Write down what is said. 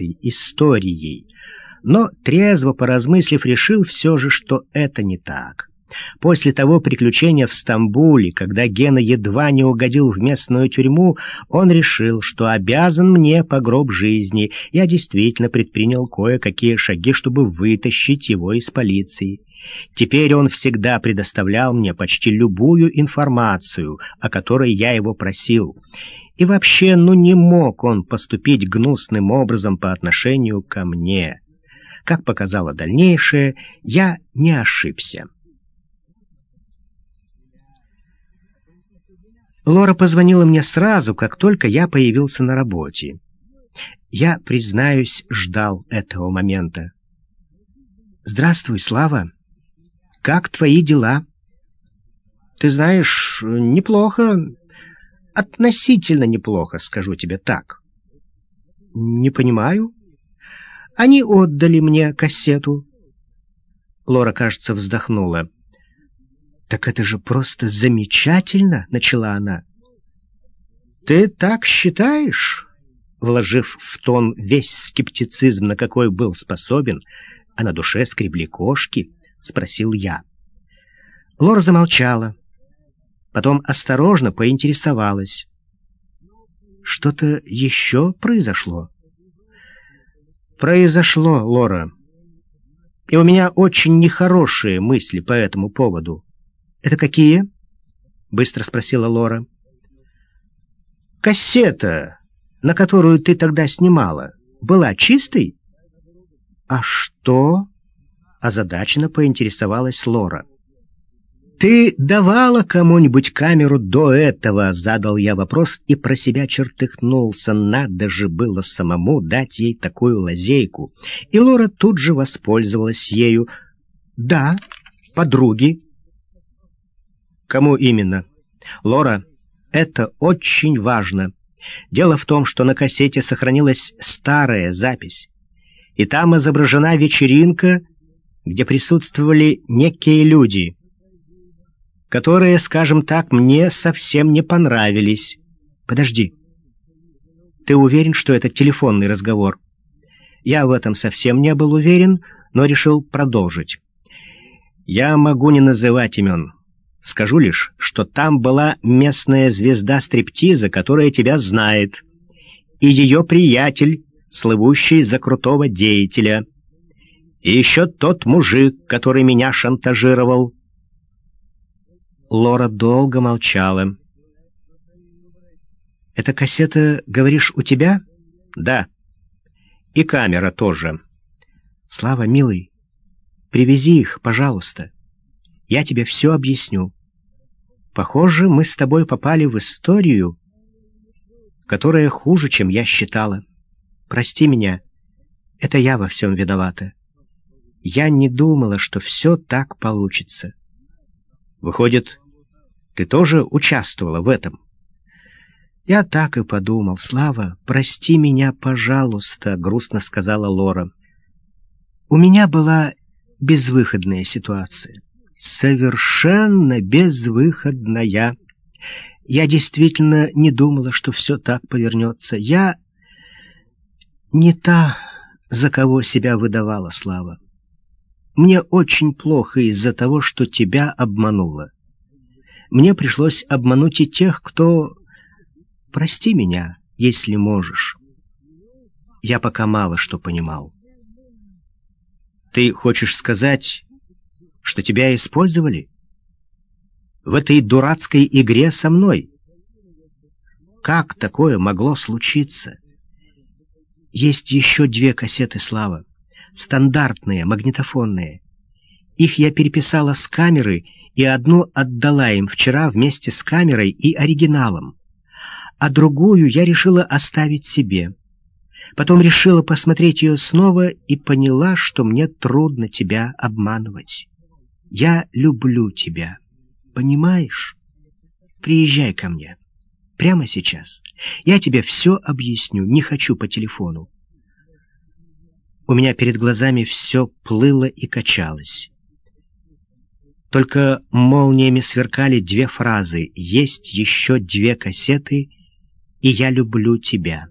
этой историей, но, трезво поразмыслив, решил все же, что это не так. После того приключения в Стамбуле, когда Гена едва не угодил в местную тюрьму, он решил, что обязан мне по гроб жизни. Я действительно предпринял кое-какие шаги, чтобы вытащить его из полиции. Теперь он всегда предоставлял мне почти любую информацию, о которой я его просил. И вообще, ну не мог он поступить гнусным образом по отношению ко мне. Как показало дальнейшее, я не ошибся. Лора позвонила мне сразу, как только я появился на работе. Я, признаюсь, ждал этого момента. «Здравствуй, Слава. Как твои дела?» «Ты знаешь, неплохо. Относительно неплохо, скажу тебе так». «Не понимаю. Они отдали мне кассету». Лора, кажется, вздохнула. «Так это же просто замечательно!» — начала она. «Ты так считаешь?» Вложив в тон весь скептицизм, на какой был способен, а на душе скребли кошки, спросил я. Лора замолчала, потом осторожно поинтересовалась. «Что-то еще произошло?» «Произошло, Лора, и у меня очень нехорошие мысли по этому поводу». «Это какие?» — быстро спросила Лора. «Кассета, на которую ты тогда снимала, была чистой?» «А что?» — озадаченно поинтересовалась Лора. «Ты давала кому-нибудь камеру до этого?» — задал я вопрос и про себя чертыхнулся. Надо же было самому дать ей такую лазейку. И Лора тут же воспользовалась ею. «Да, подруги». Кому именно? Лора, это очень важно. Дело в том, что на кассете сохранилась старая запись, и там изображена вечеринка, где присутствовали некие люди, которые, скажем так, мне совсем не понравились. Подожди. Ты уверен, что это телефонный разговор? Я в этом совсем не был уверен, но решил продолжить. Я могу не называть имен. Скажу лишь, что там была местная звезда стриптиза, которая тебя знает, и ее приятель, слывущий за крутого деятеля, и еще тот мужик, который меня шантажировал. Лора долго молчала. «Эта кассета, говоришь, у тебя?» «Да. И камера тоже». «Слава, милый, привези их, пожалуйста». Я тебе все объясню. Похоже, мы с тобой попали в историю, которая хуже, чем я считала. Прости меня, это я во всем виновата. Я не думала, что все так получится. Выходит, ты тоже участвовала в этом? Я так и подумал. Слава, прости меня, пожалуйста, грустно сказала Лора. У меня была безвыходная ситуация совершенно безвыходная. Я действительно не думала, что все так повернется. Я не та, за кого себя выдавала Слава. Мне очень плохо из-за того, что тебя обманула. Мне пришлось обмануть и тех, кто... Прости меня, если можешь. Я пока мало что понимал. Ты хочешь сказать, что тебя использовали? В этой дурацкой игре со мной? Как такое могло случиться? Есть еще две кассеты «Слава», стандартные, магнитофонные. Их я переписала с камеры и одну отдала им вчера вместе с камерой и оригиналом, а другую я решила оставить себе. Потом решила посмотреть ее снова и поняла, что мне трудно тебя обманывать. Я люблю тебя. Понимаешь? Приезжай ко мне. Прямо сейчас. Я тебе все объясню. Не хочу по телефону. У меня перед глазами все плыло и качалось. Только молниями сверкали две фразы «Есть еще две кассеты, и я люблю тебя».